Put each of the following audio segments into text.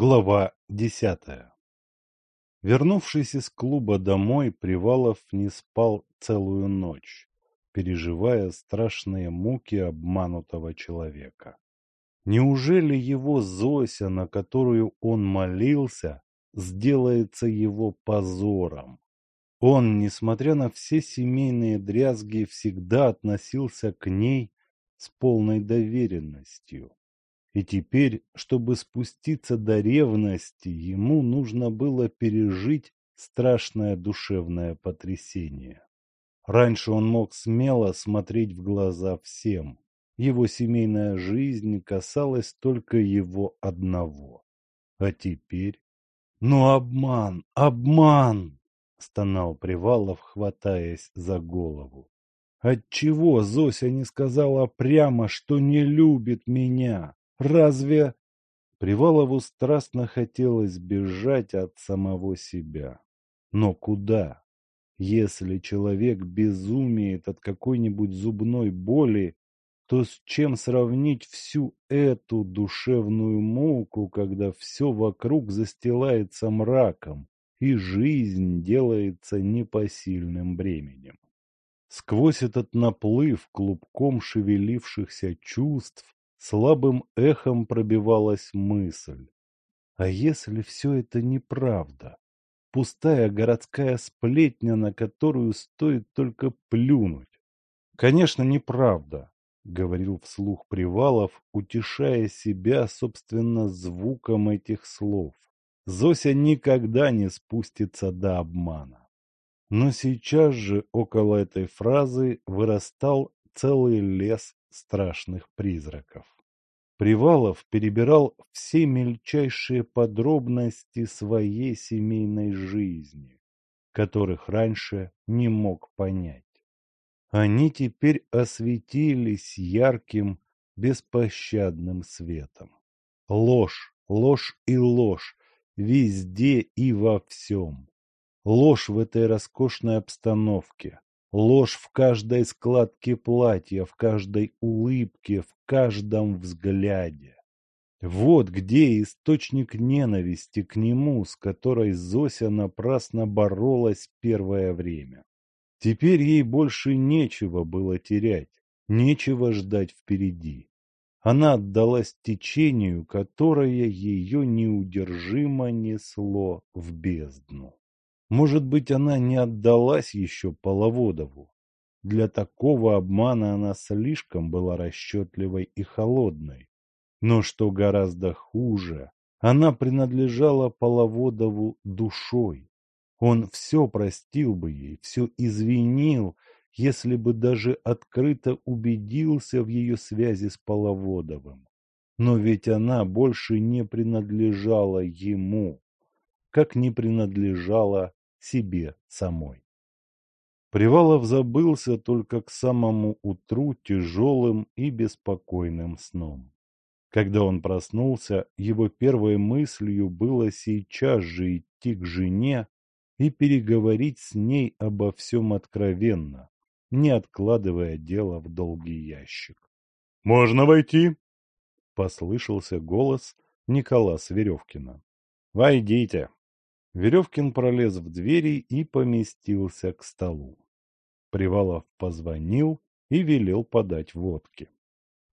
Глава десятая Вернувшись из клуба домой, Привалов не спал целую ночь, переживая страшные муки обманутого человека. Неужели его Зося, на которую он молился, сделается его позором? Он, несмотря на все семейные дрязги, всегда относился к ней с полной доверенностью. И теперь, чтобы спуститься до ревности, ему нужно было пережить страшное душевное потрясение. Раньше он мог смело смотреть в глаза всем. Его семейная жизнь касалась только его одного. А теперь... Ну, обман, обман! Стонал Привалов, хватаясь за голову. Отчего Зося не сказала прямо, что не любит меня? Разве... Привалову страстно хотелось бежать от самого себя. Но куда? Если человек безумеет от какой-нибудь зубной боли, то с чем сравнить всю эту душевную муку, когда все вокруг застилается мраком, и жизнь делается непосильным бременем? Сквозь этот наплыв клубком шевелившихся чувств слабым эхом пробивалась мысль. А если все это неправда? Пустая городская сплетня, на которую стоит только плюнуть. Конечно, неправда, говорил вслух Привалов, утешая себя, собственно, звуком этих слов. Зося никогда не спустится до обмана. Но сейчас же около этой фразы вырастал целый лес страшных призраков. Привалов перебирал все мельчайшие подробности своей семейной жизни, которых раньше не мог понять. Они теперь осветились ярким, беспощадным светом. Ложь, ложь и ложь, везде и во всем. Ложь в этой роскошной обстановке, Ложь в каждой складке платья, в каждой улыбке, в каждом взгляде. Вот где источник ненависти к нему, с которой Зося напрасно боролась первое время. Теперь ей больше нечего было терять, нечего ждать впереди. Она отдалась течению, которое ее неудержимо несло в бездну. Может быть, она не отдалась еще Половодову. Для такого обмана она слишком была расчетливой и холодной. Но что гораздо хуже, она принадлежала Половодову душой. Он все простил бы ей, все извинил, если бы даже открыто убедился в ее связи с Половодовым. Но ведь она больше не принадлежала ему, как не принадлежала себе самой. Привалов забылся только к самому утру тяжелым и беспокойным сном. Когда он проснулся, его первой мыслью было сейчас же идти к жене и переговорить с ней обо всем откровенно, не откладывая дело в долгий ящик. «Можно войти?» — послышался голос Николаса Веревкина. «Войдите!» Веревкин пролез в двери и поместился к столу. Привалов позвонил и велел подать водки.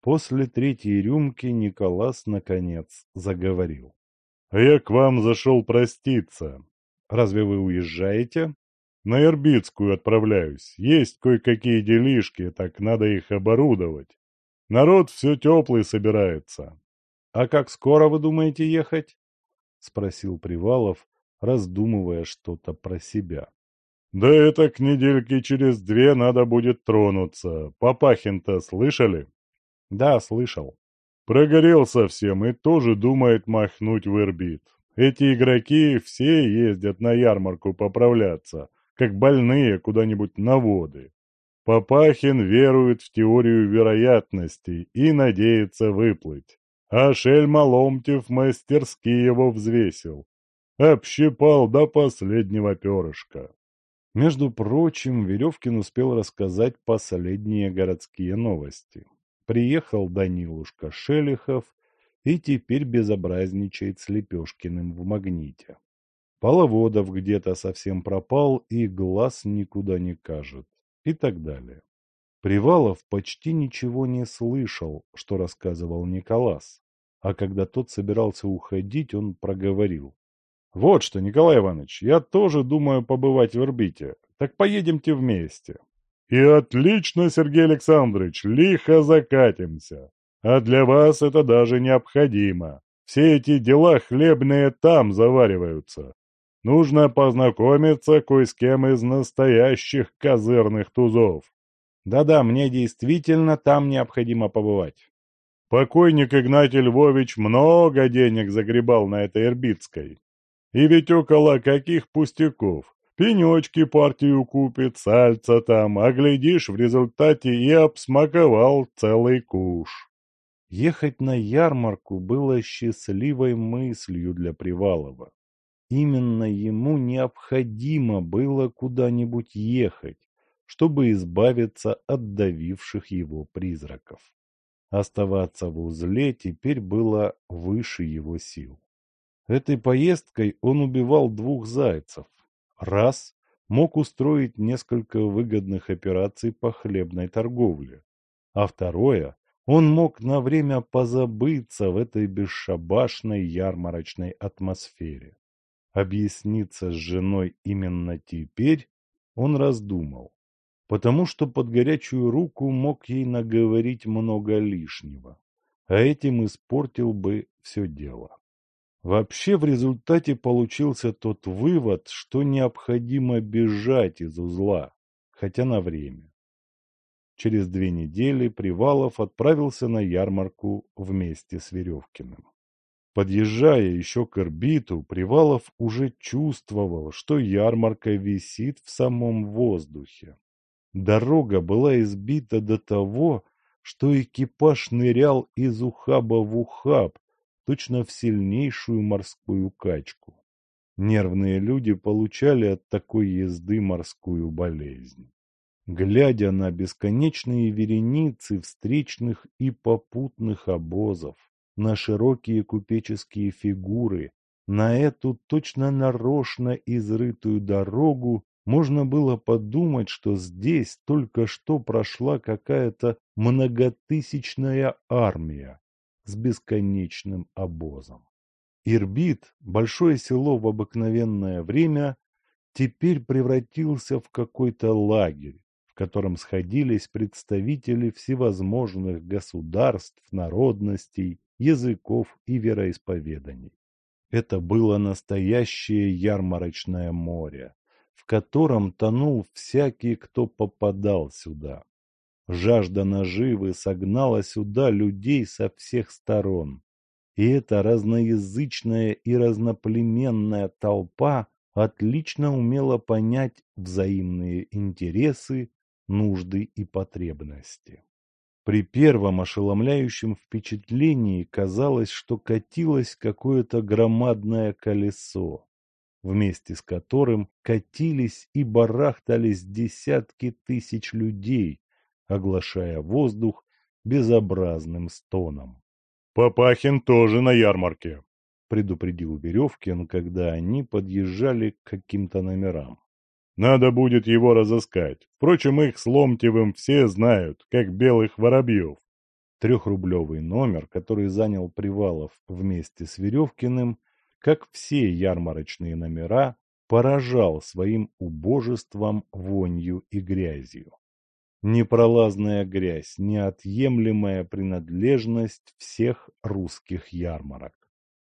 После третьей рюмки Николас, наконец, заговорил. — я к вам зашел проститься. Разве вы уезжаете? — На Ирбитскую отправляюсь. Есть кое-какие делишки, так надо их оборудовать. Народ все теплый собирается. — А как скоро вы думаете ехать? — спросил Привалов, раздумывая что-то про себя. «Да это к недельке через две надо будет тронуться. Папахин-то слышали?» «Да, слышал». «Прогорел совсем и тоже думает махнуть в Ирбит. Эти игроки все ездят на ярмарку поправляться, как больные куда-нибудь на воды. Папахин верует в теорию вероятностей и надеется выплыть. А Шельма Ломтев мастерски его взвесил общипал до последнего перышка. Между прочим, Веревкин успел рассказать последние городские новости. Приехал Данилушка Шелихов и теперь безобразничает с Лепешкиным в магните. Половодов где-то совсем пропал и глаз никуда не кажет и так далее. Привалов почти ничего не слышал, что рассказывал Николас, а когда тот собирался уходить, он проговорил. Вот что, Николай Иванович, я тоже думаю побывать в Ирбите. Так поедемте вместе. И отлично, Сергей Александрович, лихо закатимся. А для вас это даже необходимо. Все эти дела хлебные там завариваются. Нужно познакомиться кое с кем из настоящих козырных тузов. Да-да, мне действительно там необходимо побывать. Покойник Игнатий Львович много денег загребал на этой Ирбитской. И ведь около каких пустяков. Пенечки партию купит, сальца там, а глядишь, в результате и обсмаковал целый куш. Ехать на ярмарку было счастливой мыслью для Привалова. Именно ему необходимо было куда-нибудь ехать, чтобы избавиться от давивших его призраков. Оставаться в узле теперь было выше его сил. Этой поездкой он убивал двух зайцев. Раз – мог устроить несколько выгодных операций по хлебной торговле. А второе – он мог на время позабыться в этой бесшабашной ярмарочной атмосфере. Объясниться с женой именно теперь он раздумал, потому что под горячую руку мог ей наговорить много лишнего, а этим испортил бы все дело. Вообще в результате получился тот вывод, что необходимо бежать из узла, хотя на время. Через две недели Привалов отправился на ярмарку вместе с Веревкиным. Подъезжая еще к орбиту, Привалов уже чувствовал, что ярмарка висит в самом воздухе. Дорога была избита до того, что экипаж нырял из ухаба в ухаб, точно в сильнейшую морскую качку. Нервные люди получали от такой езды морскую болезнь. Глядя на бесконечные вереницы встречных и попутных обозов, на широкие купеческие фигуры, на эту точно нарочно изрытую дорогу, можно было подумать, что здесь только что прошла какая-то многотысячная армия, с бесконечным обозом. Ирбит, большое село в обыкновенное время, теперь превратился в какой-то лагерь, в котором сходились представители всевозможных государств, народностей, языков и вероисповеданий. Это было настоящее ярмарочное море, в котором тонул всякий, кто попадал сюда. Жажда наживы согнала сюда людей со всех сторон. И эта разноязычная и разноплеменная толпа отлично умела понять взаимные интересы, нужды и потребности. При первом ошеломляющем впечатлении казалось, что катилось какое-то громадное колесо, вместе с которым катились и барахтались десятки тысяч людей, оглашая воздух безобразным стоном. «Папахин тоже на ярмарке», — предупредил Веревкин, когда они подъезжали к каким-то номерам. «Надо будет его разыскать. Впрочем, их с Ломтевым все знают, как белых воробьев». Трехрублевый номер, который занял Привалов вместе с Веревкиным, как все ярмарочные номера, поражал своим убожеством, вонью и грязью непролазная грязь, неотъемлемая принадлежность всех русских ярмарок.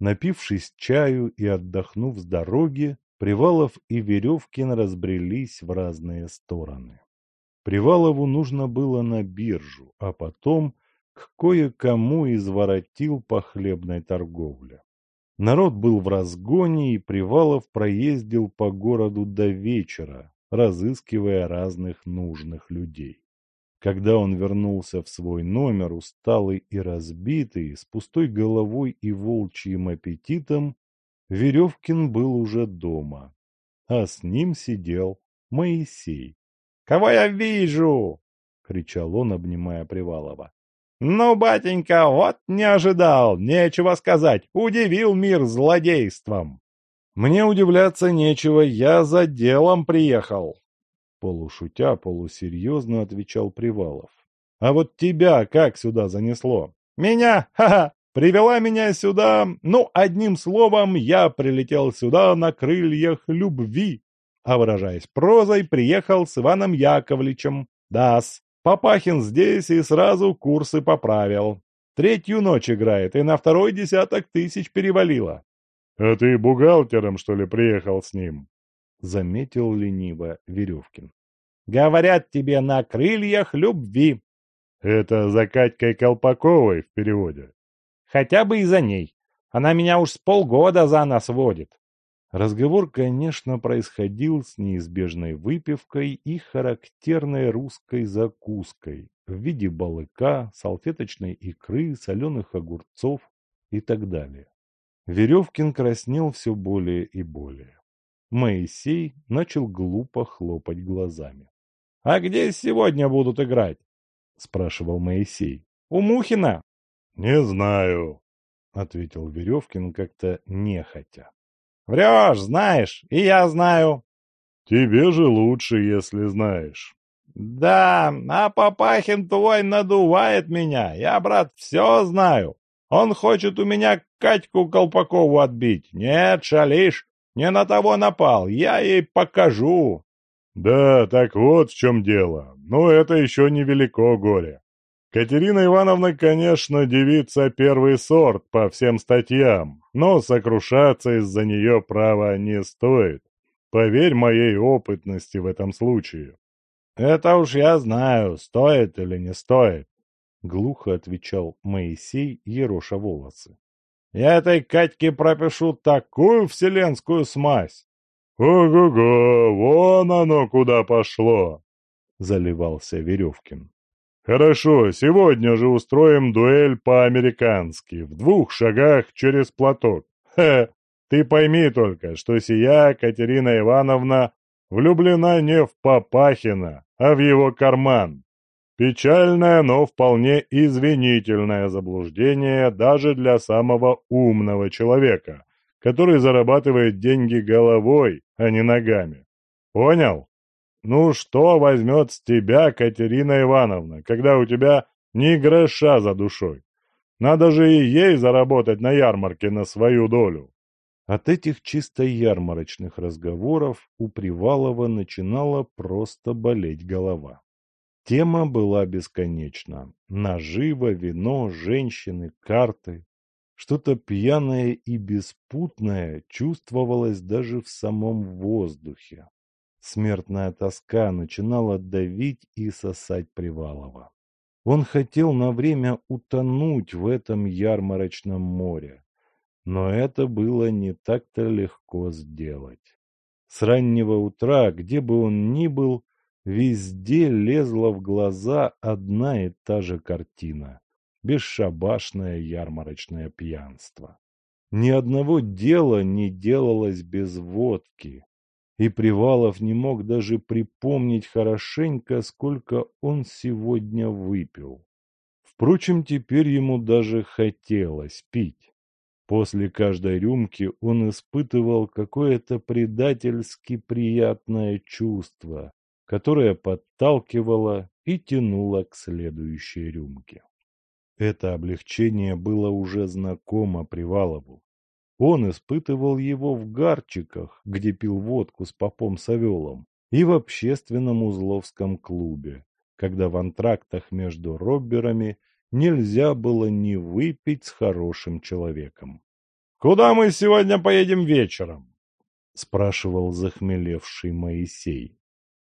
Напившись чаю и отдохнув с дороги, Привалов и Веревкин разбрелись в разные стороны. Привалову нужно было на биржу, а потом к кое-кому изворотил по хлебной торговле. Народ был в разгоне, и Привалов проездил по городу до вечера, разыскивая разных нужных людей. Когда он вернулся в свой номер, усталый и разбитый, с пустой головой и волчьим аппетитом, Веревкин был уже дома, а с ним сидел Моисей. — Кого я вижу? — кричал он, обнимая Привалова. «Ну, батенька, вот не ожидал, нечего сказать, удивил мир злодейством!» «Мне удивляться нечего, я за делом приехал!» Полушутя, полусерьезно отвечал Привалов. «А вот тебя как сюда занесло?» «Меня? Ха-ха! Привела меня сюда, ну, одним словом, я прилетел сюда на крыльях любви, а выражаясь прозой, приехал с Иваном Яковлевичем. Дас, Папахин здесь и сразу курсы поправил. Третью ночь играет, и на второй десяток тысяч перевалило. — А ты бухгалтером, что ли, приехал с ним? — заметил лениво Веревкин. — Говорят тебе на крыльях любви. — Это за Катькой Колпаковой в переводе. Хотя бы и за ней. Она меня уж с полгода за нас водит. Разговор, конечно, происходил с неизбежной выпивкой и характерной русской закуской в виде балыка, салфеточной икры, соленых огурцов и так далее. Веревкин краснел все более и более. Моисей начал глупо хлопать глазами. — А где сегодня будут играть? — спрашивал Моисей. — У Мухина? «Не знаю», — ответил Веревкин как-то нехотя. «Врешь, знаешь, и я знаю». «Тебе же лучше, если знаешь». «Да, а Папахин твой надувает меня. Я, брат, все знаю. Он хочет у меня Катьку Колпакову отбить. Нет, шалишь, не на того напал. Я ей покажу». «Да, так вот в чем дело. Но это еще не велико горе. Катерина Ивановна, конечно, девица первый сорт по всем статьям, но сокрушаться из-за нее права не стоит. Поверь моей опытности в этом случае. «Это уж я знаю, стоит или не стоит», — глухо отвечал Моисей, ероша волосы. «Я этой Катьке пропишу такую вселенскую смазь!» «Ого-го, вон оно куда пошло!» — заливался Веревкин. «Хорошо, сегодня же устроим дуэль по-американски, в двух шагах через платок. Хе, ты пойми только, что сия Катерина Ивановна влюблена не в Папахина, а в его карман. Печальное, но вполне извинительное заблуждение даже для самого умного человека, который зарабатывает деньги головой, а не ногами. Понял? Ну что возьмет с тебя Катерина Ивановна, когда у тебя ни гроша за душой? Надо же и ей заработать на ярмарке на свою долю. От этих чисто ярмарочных разговоров у Привалова начинала просто болеть голова. Тема была бесконечна. Наживо, вино, женщины, карты. Что-то пьяное и беспутное чувствовалось даже в самом воздухе. Смертная тоска начинала давить и сосать Привалова. Он хотел на время утонуть в этом ярмарочном море, но это было не так-то легко сделать. С раннего утра, где бы он ни был, везде лезла в глаза одна и та же картина – бесшабашное ярмарочное пьянство. Ни одного дела не делалось без водки, и Привалов не мог даже припомнить хорошенько, сколько он сегодня выпил. Впрочем, теперь ему даже хотелось пить. После каждой рюмки он испытывал какое-то предательски приятное чувство, которое подталкивало и тянуло к следующей рюмке. Это облегчение было уже знакомо Привалову. Он испытывал его в Гарчиках, где пил водку с попом Савелом, и в общественном узловском клубе, когда в антрактах между робберами нельзя было не выпить с хорошим человеком. «Куда мы сегодня поедем вечером?» — спрашивал захмелевший Моисей.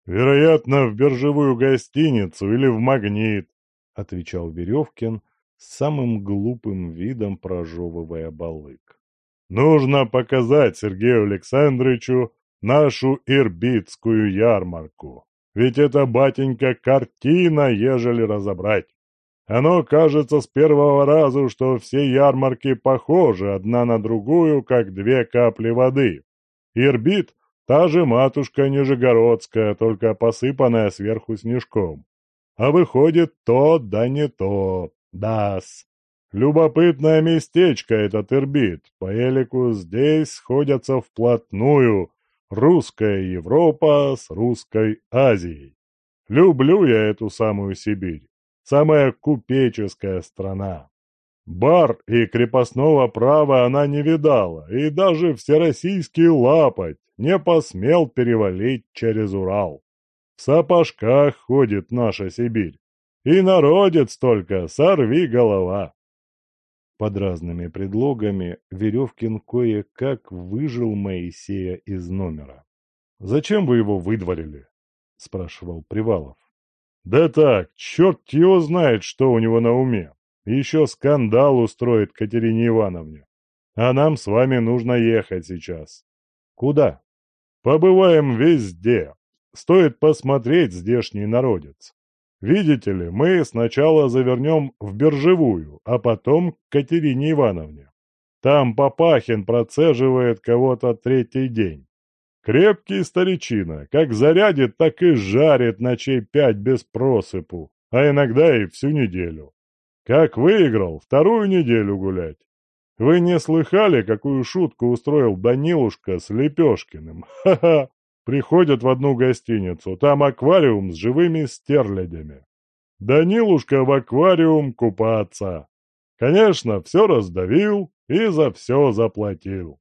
«Вероятно, в биржевую гостиницу или в магнит», — отвечал Веревкин с самым глупым видом прожевывая балык. Нужно показать Сергею Александровичу нашу ирбитскую ярмарку. Ведь это, батенька, картина, ежели разобрать. Оно кажется с первого раза, что все ярмарки похожи одна на другую, как две капли воды. Ирбит — та же матушка Нижегородская, только посыпанная сверху снежком. А выходит то да не то. Да-с. Любопытное местечко этот Ирбит. По элику здесь сходятся вплотную русская Европа с русской Азией. Люблю я эту самую Сибирь. Самая купеческая страна. Бар и крепостного права она не видала, и даже всероссийский лапоть не посмел перевалить через Урал. В сапожках ходит наша Сибирь. И народец только, сорви голова. Под разными предлогами Веревкин кое-как выжил Моисея из номера. «Зачем вы его выдворили?» — спрашивал Привалов. «Да так, черт его знает, что у него на уме. Еще скандал устроит Катерине Ивановне. А нам с вами нужно ехать сейчас. Куда? Побываем везде. Стоит посмотреть здешний народец. Видите ли, мы сначала завернем в Биржевую, а потом к Катерине Ивановне. Там Папахин процеживает кого-то третий день. Крепкий старичина, как зарядит, так и жарит ночей пять без просыпу, а иногда и всю неделю. Как выиграл, вторую неделю гулять. Вы не слыхали, какую шутку устроил Данилушка с Лепешкиным? Ха-ха! Приходят в одну гостиницу, там аквариум с живыми стерлядями. Данилушка в аквариум купаться. Конечно, все раздавил и за все заплатил.